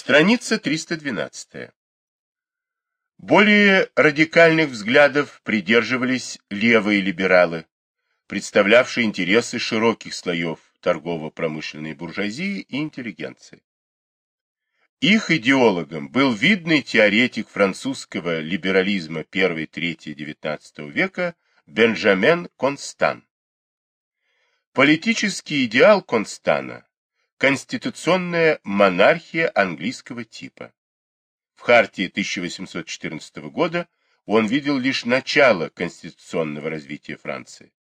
Страница 312. Более радикальных взглядов придерживались левые либералы, представлявшие интересы широких слоев торгово-промышленной буржуазии и интеллигенции. Их идеологом был видный теоретик французского либерализма первой трети XIX века Бенджамен Констан. Политический идеал Констана – конституционная монархия английского типа. В хартии 1814 года он видел лишь начало конституционного развития Франции.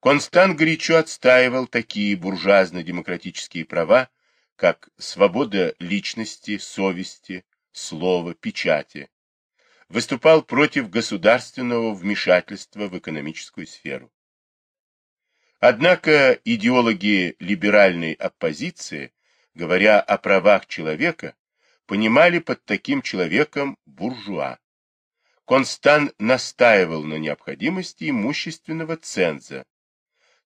Констант горячо отстаивал такие буржуазно-демократические права, как свобода личности, совести, слова, печати. Выступал против государственного вмешательства в экономическую сферу. Однако идеологи либеральной оппозиции, говоря о правах человека, понимали под таким человеком буржуа. Констан настаивал на необходимости имущественного ценза.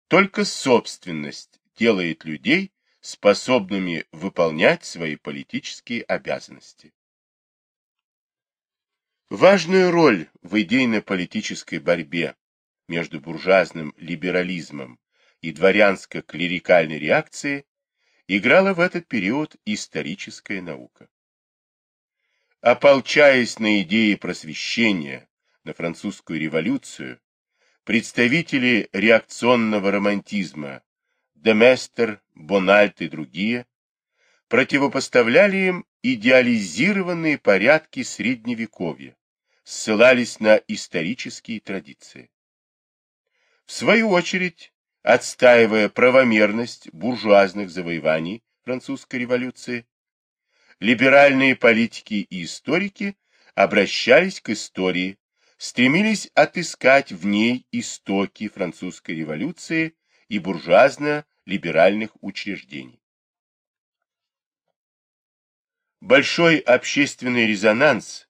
Только собственность делает людей способными выполнять свои политические обязанности. Важную роль в идейно-политической борьбе между буржуазным либерализмом и дворянско-клерикальной реакцией играла в этот период историческая наука. Ополчаясь на идеи просвещения, на французскую революцию, представители реакционного романтизма Деместер, Бональт и другие противопоставляли им идеализированные порядки Средневековья, ссылались на исторические традиции. В свою очередь, отстаивая правомерность буржуазных завоеваний французской революции, либеральные политики и историки обращались к истории, стремились отыскать в ней истоки французской революции и буржуазно-либеральных учреждений. Большой общественный резонанс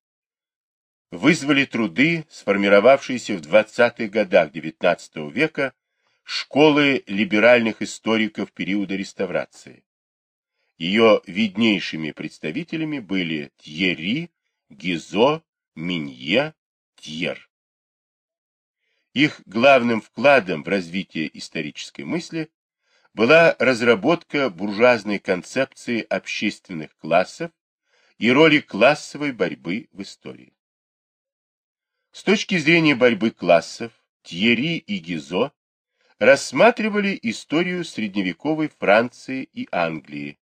вызвали труды, сформировавшиеся в 20-х годах XIX века школы либеральных историков периода реставрации. Ее виднейшими представителями были Тьерри, Гизо, Минье, Тьер. Их главным вкладом в развитие исторической мысли была разработка буржуазной концепции общественных классов и роли классовой борьбы в истории. С точки зрения борьбы классов, Тьерри и Гизо рассматривали историю средневековой Франции и Англии,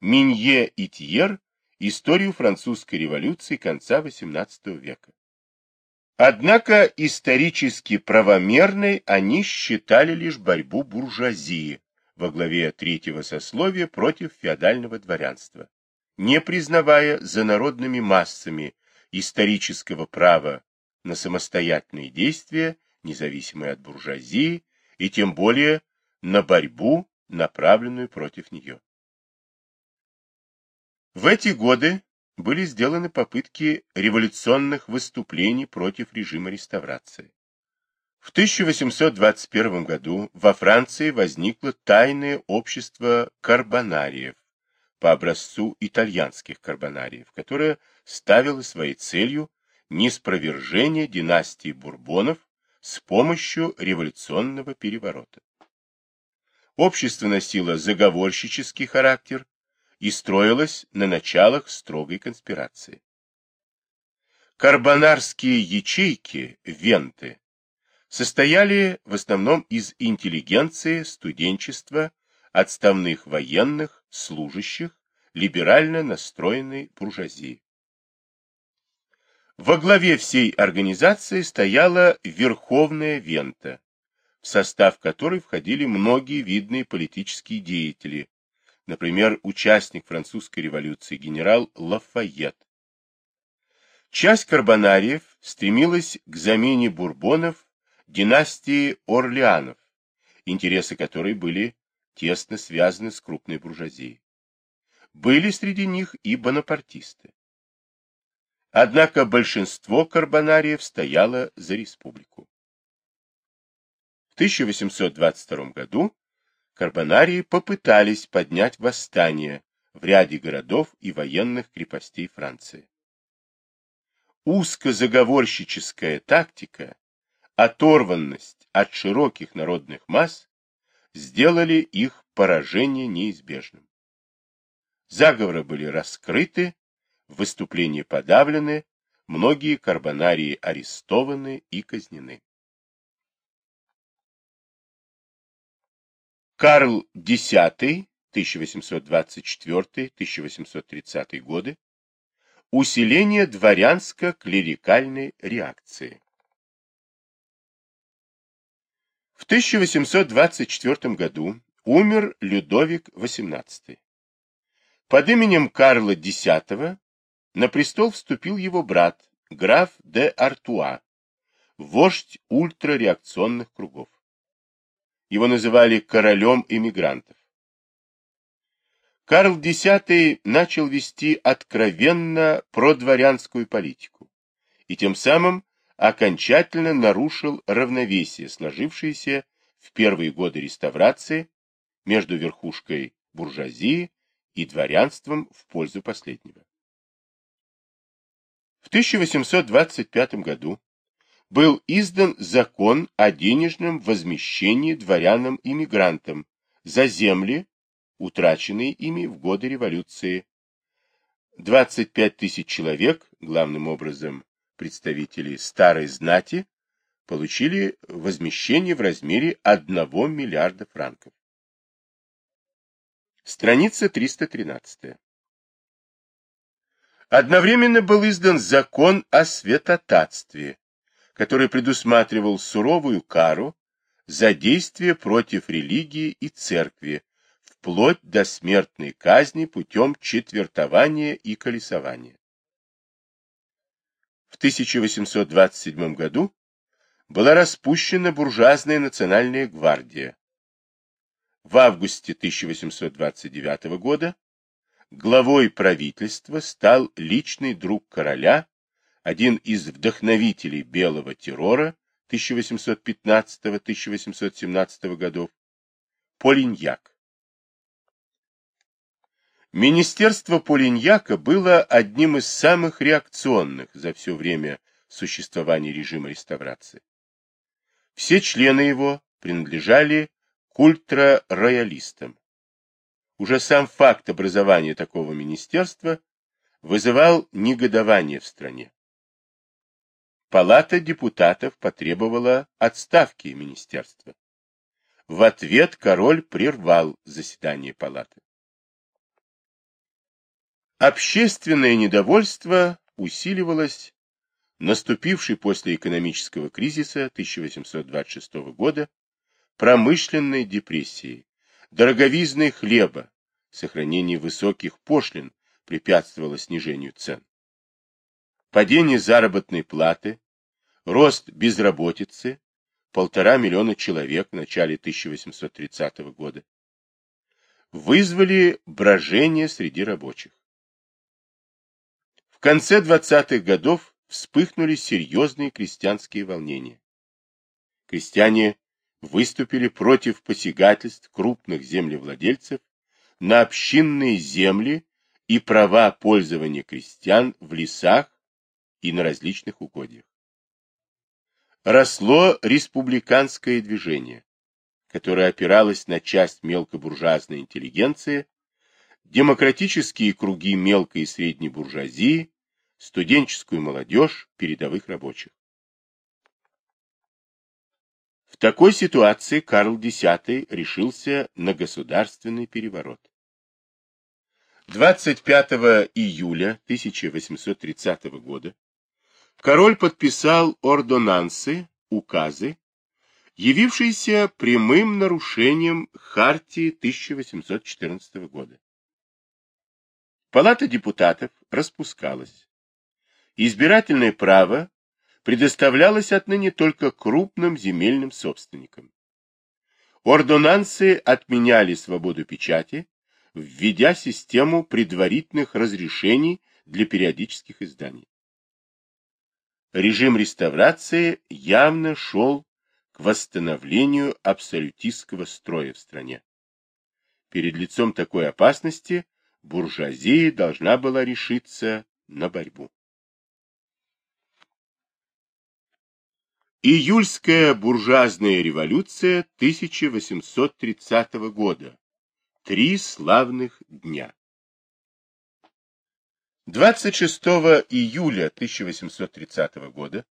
Минье и Тьер историю французской революции конца XVIII века. Однако исторически правомерной они считали лишь борьбу буржуазии во главе третьего сословия против феодального дворянства, не признавая за народными массами исторического права на самостоятельные действия, независимые от буржуазии, и тем более на борьбу, направленную против нее. В эти годы были сделаны попытки революционных выступлений против режима реставрации. В 1821 году во Франции возникло тайное общество карбонариев по образцу итальянских карбонариев, которое ставило своей целью неспровержение династии Бурбонов с помощью революционного переворота. Общество носило заговорщический характер и строилась на началах строгой конспирации. Карбонарские ячейки, венты, состояли в основном из интеллигенции, студенчества, отставных военных, служащих, либерально настроенной буржуазии. Во главе всей организации стояла Верховная Вента, в состав которой входили многие видные политические деятели, например, участник французской революции генерал Лафайет. Часть карбонариев стремилась к замене бурбонов династии Орлеанов, интересы которой были тесно связаны с крупной буржуазией. Были среди них и бонапартисты. Однако большинство карбонариев стояло за республику. В 1822 году Карбонарии попытались поднять восстание в ряде городов и военных крепостей Франции. Узкозаговорщическая тактика, оторванность от широких народных масс сделали их поражение неизбежным. Заговоры были раскрыты, выступления подавлены, многие карбонарии арестованы и казнены. Карл X, 1824-1830 годы, усиление дворянско-клерикальной реакции. В 1824 году умер Людовик XVIII. Под именем Карла X на престол вступил его брат, граф де Артуа, вождь ультрареакционных кругов. Его называли королем иммигрантов. Карл X начал вести откровенно продворянскую политику и тем самым окончательно нарушил равновесие, сложившееся в первые годы реставрации между верхушкой буржуазии и дворянством в пользу последнего. В 1825 году был издан закон о денежном возмещении дворянам-иммигрантам за земли, утраченные ими в годы революции. 25 тысяч человек, главным образом представители старой знати, получили возмещение в размере 1 миллиарда франков. Страница 313. Одновременно был издан закон о святотатстве, который предусматривал суровую кару за действия против религии и церкви, вплоть до смертной казни путем четвертования и колесования. В 1827 году была распущена буржуазная национальная гвардия. В августе 1829 года главой правительства стал личный друг короля один из вдохновителей белого террора 1815-1817 годов, Полиньяк. Министерство Полиньяка было одним из самых реакционных за все время существования режима реставрации. Все члены его принадлежали к ультрароялистам. Уже сам факт образования такого министерства вызывал негодование в стране. Палата депутатов потребовала отставки министерства. В ответ король прервал заседание палаты. Общественное недовольство усиливалось наступившей после экономического кризиса 1826 года промышленной депрессией, дороговизной хлеба, сохранение высоких пошлин препятствовало снижению цен. Падение заработной платы, рост безработицы, полтора миллиона человек в начале 1830 года, вызвали брожение среди рабочих. В конце 20-х годов вспыхнули серьезные крестьянские волнения. Крестьяне выступили против посягательств крупных землевладельцев на общинные земли и права пользования крестьян в лесах и на различных угодьях росло республиканское движение, которое опиралось на часть мелкобуржуазной интеллигенции, демократические круги мелкой и средней буржуазии, студенческую молодежь, передовых рабочих. В такой ситуации Карл X решился на государственный переворот. 25 июля 1830 года король подписал ордонансы, указы, явившиеся прямым нарушением Хартии 1814 года. Палата депутатов распускалась. Избирательное право предоставлялось отныне только крупным земельным собственникам. Ордонансы отменяли свободу печати, введя систему предварительных разрешений для периодических изданий режим реставрации явно шел к восстановлению абсолютистского строя в стране. Перед лицом такой опасности буржуазия должна была решиться на борьбу. Июльская буржуазная революция 1830 года. Три славных дня. 26 июля 1830 года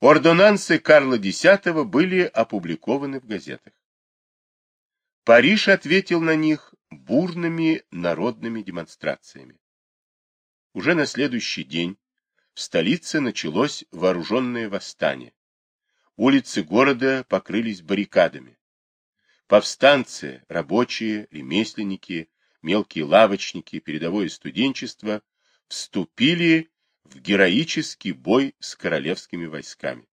ордонансы Карла X были опубликованы в газетах. Париж ответил на них бурными народными демонстрациями. Уже на следующий день в столице началось вооруженное восстание. Улицы города покрылись баррикадами. Повстанцы, рабочие, ремесленники, мелкие лавочники, передовое студенчество вступили в героический бой с королевскими войсками.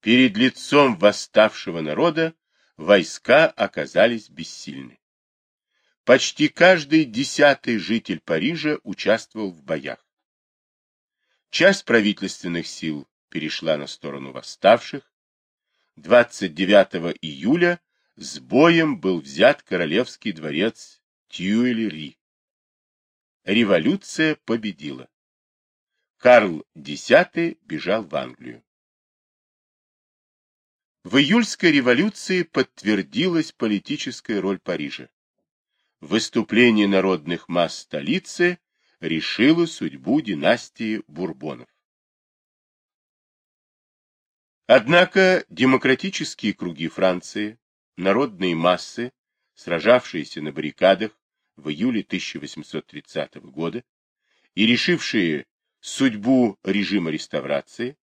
Перед лицом восставшего народа войска оказались бессильны. Почти каждый десятый житель Парижа участвовал в боях. Часть правительственных сил перешла на сторону восставших. 29 июля с боем был взят королевский дворец Тюильри. Революция победила. Карл X бежал в Англию. В июльской революции подтвердилась политическая роль Парижа. Выступление народных масс столицы решило судьбу династии Бурбонов. Однако демократические круги Франции, народные массы, сражавшиеся на баррикадах в июле 1830 года и решившие судьбу режима реставрации,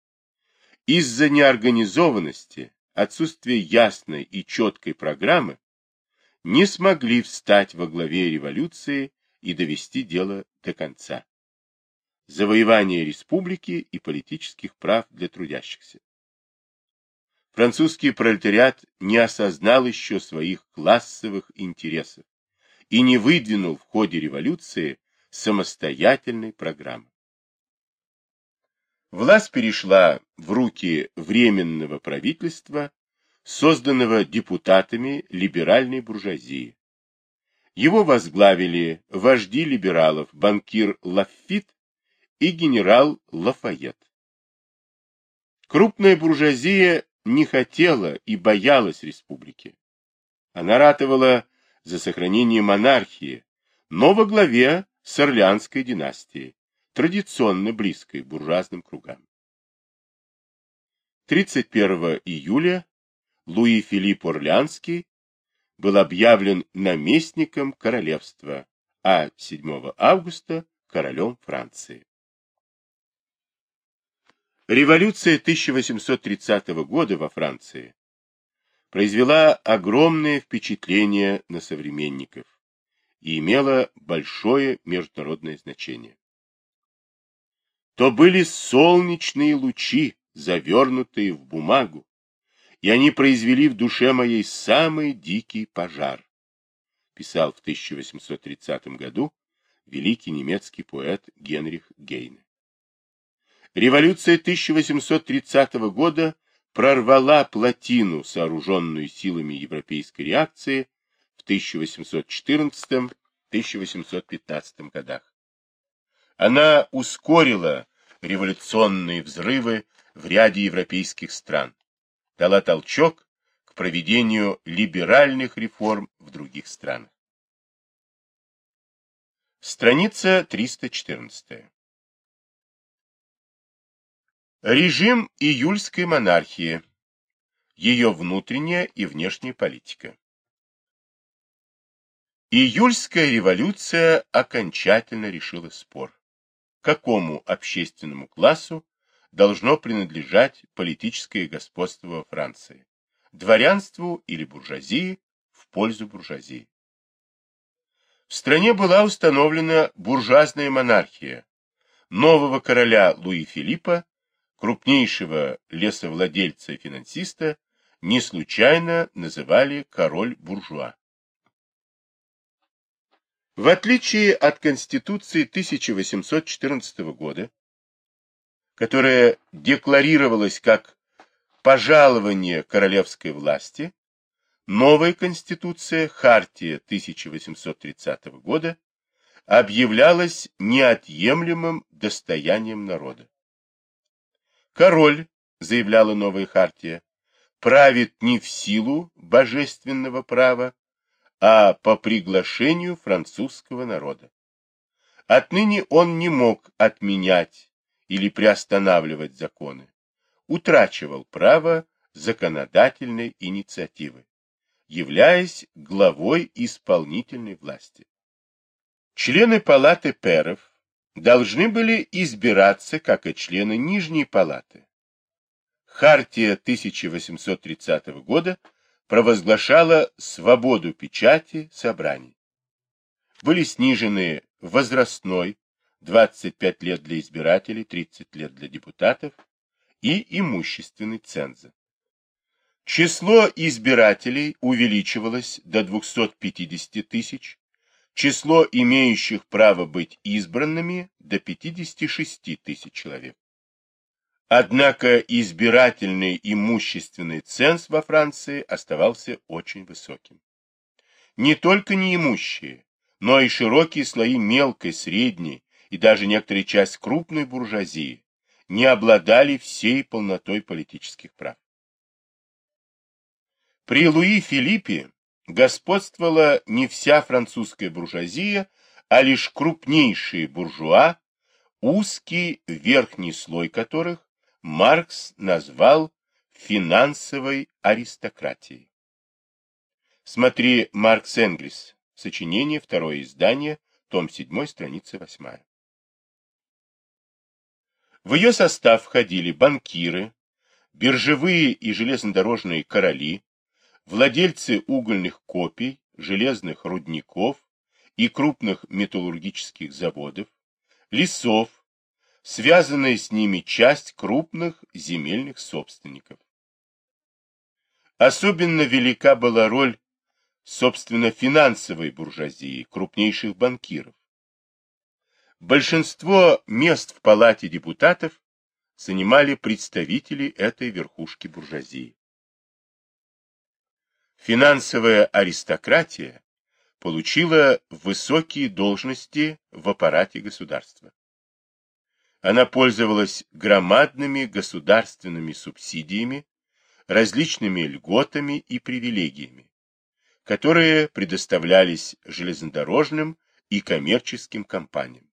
из-за неорганизованности, отсутствия ясной и четкой программы, не смогли встать во главе революции и довести дело до конца. Завоевание республики и политических прав для трудящихся. Французский пролетариат не осознал еще своих классовых интересов и не выдвинул в ходе революции самостоятельной программы. Власть перешла в руки Временного правительства, созданного депутатами либеральной буржуазии. Его возглавили вожди либералов банкир Лаффит и генерал Лафайет. Крупная буржуазия не хотела и боялась республики. Она ратовала за сохранение монархии, но во главе с Орлеанской династией, традиционно близкой буржуазным кругам. 31 июля Луи Филипп Орлеанский был объявлен наместником королевства, а 7 августа королем Франции. Революция 1830 года во Франции произвела огромное впечатление на современников и имела большое международное значение. То были солнечные лучи, завернутые в бумагу, и они произвели в душе моей самый дикий пожар, писал в 1830 году великий немецкий поэт Генрих Гейне. Революция 1830 года прорвала плотину, сооруженную силами европейской реакции в 1814-1815 годах. Она ускорила революционные взрывы в ряде европейских стран, дала толчок к проведению либеральных реформ в других странах. Страница 314. Режим июльской монархии. Ее внутренняя и внешняя политика. Июльская революция окончательно решила спор. Какому общественному классу должно принадлежать политическое господство во Франции? Дворянству или буржуазии в пользу буржуазии? В стране была установлена буржуазная монархия. Нового короля Луи Филиппа крупнейшего лесовладельца и финансиста, не случайно называли король-буржуа. В отличие от Конституции 1814 года, которая декларировалась как пожалование королевской власти, новая конституция, Хартия 1830 года, объявлялась неотъемлемым достоянием народа. Король, заявляла новая хартия, правит не в силу божественного права, а по приглашению французского народа. Отныне он не мог отменять или приостанавливать законы, утрачивал право законодательной инициативы, являясь главой исполнительной власти. Члены палаты перов должны были избираться, как и члены Нижней палаты. Хартия 1830 года провозглашала свободу печати собраний. Были снижены возрастной 25 лет для избирателей, 30 лет для депутатов и имущественный ценза. Число избирателей увеличивалось до 250 тысяч, число имеющих право быть избранными до 56 тысяч человек. Однако избирательный имущественный ценз во Франции оставался очень высоким. Не только неимущие, но и широкие слои мелкой, средней и даже некоторая часть крупной буржуазии не обладали всей полнотой политических прав. При Луи Филиппе господствовала не вся французская буржуазия, а лишь крупнейшие буржуа, узкий верхний слой которых Маркс назвал финансовой аристократией. Смотри Маркс Энгельс, сочинение, второе издание, том 7, страница 8. В ее состав входили банкиры, биржевые и железнодорожные короли, владельцы угольных копий, железных рудников и крупных металлургических заводов, лесов, связанная с ними часть крупных земельных собственников. Особенно велика была роль, собственно, финансовой буржуазии, крупнейших банкиров. Большинство мест в палате депутатов занимали представители этой верхушки буржуазии. Финансовая аристократия получила высокие должности в аппарате государства. Она пользовалась громадными государственными субсидиями, различными льготами и привилегиями, которые предоставлялись железнодорожным и коммерческим компаниям.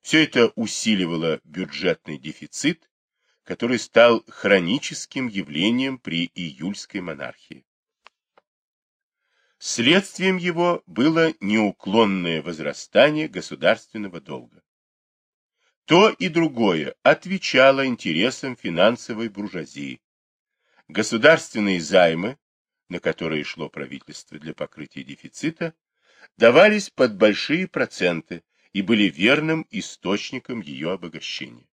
Все это усиливало бюджетный дефицит, который стал хроническим явлением при июльской монархии. Следствием его было неуклонное возрастание государственного долга. То и другое отвечало интересам финансовой буржуазии. Государственные займы, на которые шло правительство для покрытия дефицита, давались под большие проценты и были верным источником ее обогащения.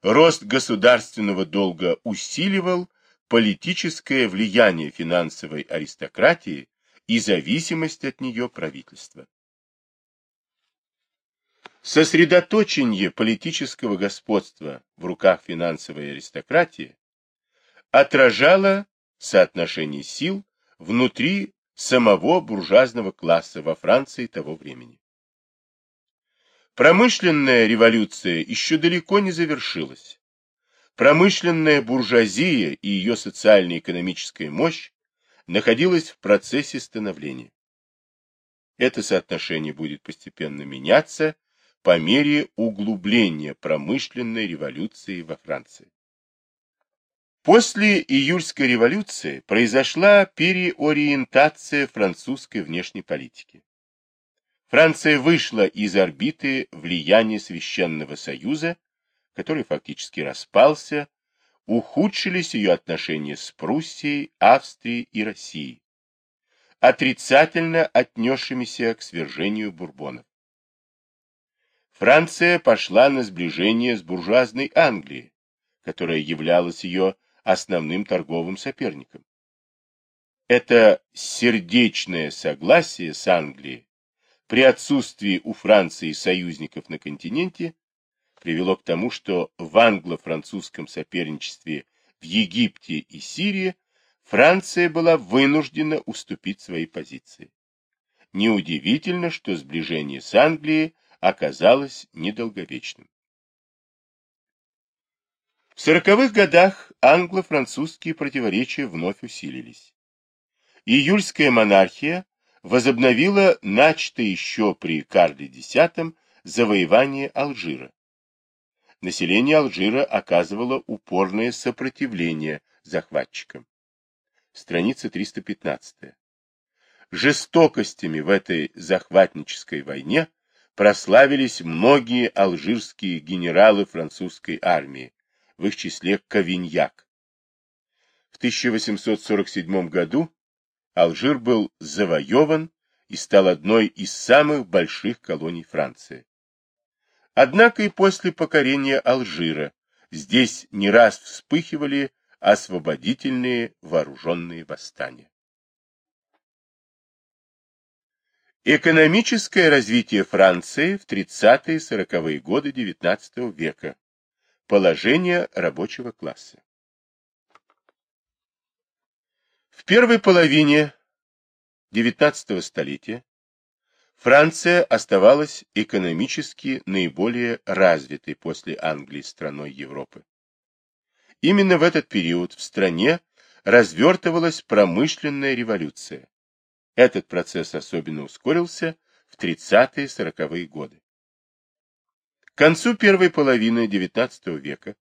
Рост государственного долга усиливал политическое влияние финансовой аристократии и зависимость от нее правительства. Сосредоточение политического господства в руках финансовой аристократии отражало соотношение сил внутри самого буржуазного класса во Франции того времени. Промышленная революция еще далеко не завершилась. Промышленная буржуазия и ее социально-экономическая мощь находилась в процессе становления. Это соотношение будет постепенно меняться по мере углубления промышленной революции во Франции. После июльской революции произошла переориентация французской внешней политики. Франция вышла из орбиты влияния Священного Союза который фактически распался, ухудшились ее отношения с Пруссией, Австрией и Россией, отрицательно отнесшимися к свержению бурбонов. Франция пошла на сближение с буржуазной Англией, которая являлась ее основным торговым соперником. Это сердечное согласие с Англией при отсутствии у Франции союзников на континенте привело к тому, что в англо-французском соперничестве в Египте и Сирии Франция была вынуждена уступить свои позиции. Неудивительно, что сближение с Англией оказалось недолговечным. В сороковых годах англо-французские противоречия вновь усилились. Июльская монархия возобновила начатое еще при Карле X завоевание Алжира. Население Алжира оказывало упорное сопротивление захватчикам. Страница 315. Жестокостями в этой захватнической войне прославились многие алжирские генералы французской армии, в их числе Кавиньяк. В 1847 году Алжир был завоеван и стал одной из самых больших колоний Франции. Однако и после покорения Алжира здесь не раз вспыхивали освободительные вооруженные восстания. Экономическое развитие Франции в 30-40-е годы XIX века. Положение рабочего класса. В первой половине XIX столетия Франция оставалась экономически наиболее развитой после Англии страной Европы. Именно в этот период в стране развертывалась промышленная революция. Этот процесс особенно ускорился в 30-40-е годы. К концу первой половины XIX века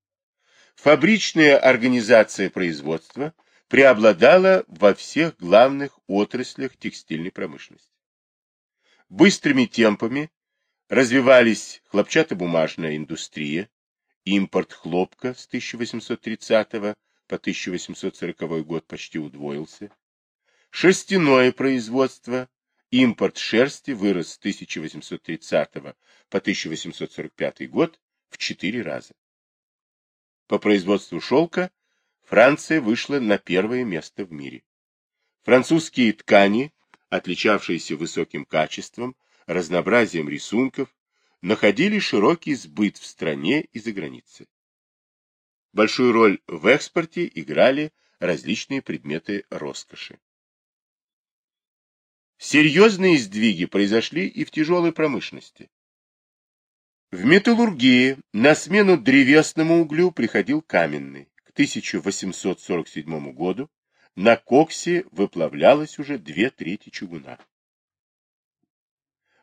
фабричная организация производства преобладала во всех главных отраслях текстильной промышленности. Быстрыми темпами развивались хлопчатобумажная индустрия, Импорт хлопка с 1830 по 1840 год почти удвоился. Шерстяное производство, импорт шерсти вырос с 1830 по 1845 год в 4 раза. По производству шелка Франция вышла на первое место в мире. Французские ткани, отличавшиеся высоким качеством, разнообразием рисунков, находили широкий сбыт в стране и за границей. Большую роль в экспорте играли различные предметы роскоши. Серьезные сдвиги произошли и в тяжелой промышленности. В металлургии на смену древесному углю приходил каменный. К 1847 году на коксе выплавлялось уже две трети чугуна.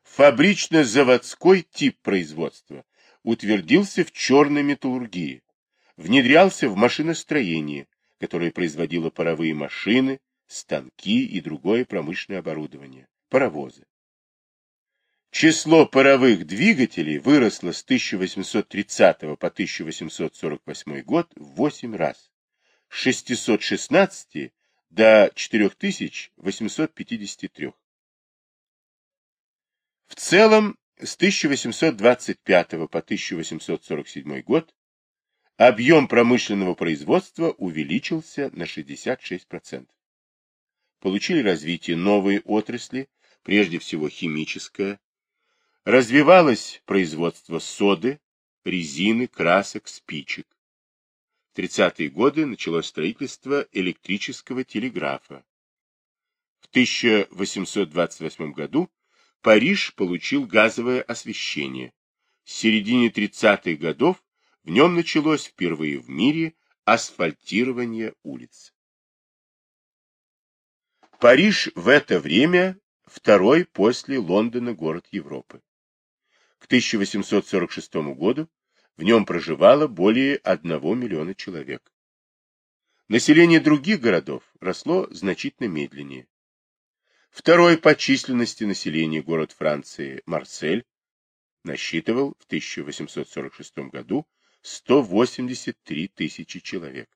Фабрично-заводской тип производства утвердился в черной металлургии, внедрялся в машиностроение, которое производило паровые машины, станки и другое промышленное оборудование, паровозы. Число паровых двигателей выросло с 1830 по 1848 год в 8 раз, с 616 до 4853. В целом, с 1825 по 1847 год объем промышленного производства увеличился на 66%. Получили развитие новые отрасли, прежде всего химическое. Развивалось производство соды, резины, красок, спичек. В 30-е годы началось строительство электрического телеграфа. В 1828 году Париж получил газовое освещение. С середины 30-х годов в нем началось впервые в мире асфальтирование улиц. Париж в это время второй после Лондона город Европы. К 1846 году в нем проживало более 1 миллиона человек. Население других городов росло значительно медленнее. Второй по численности населения город Франции Марсель насчитывал в 1846 году 183 тысячи человек.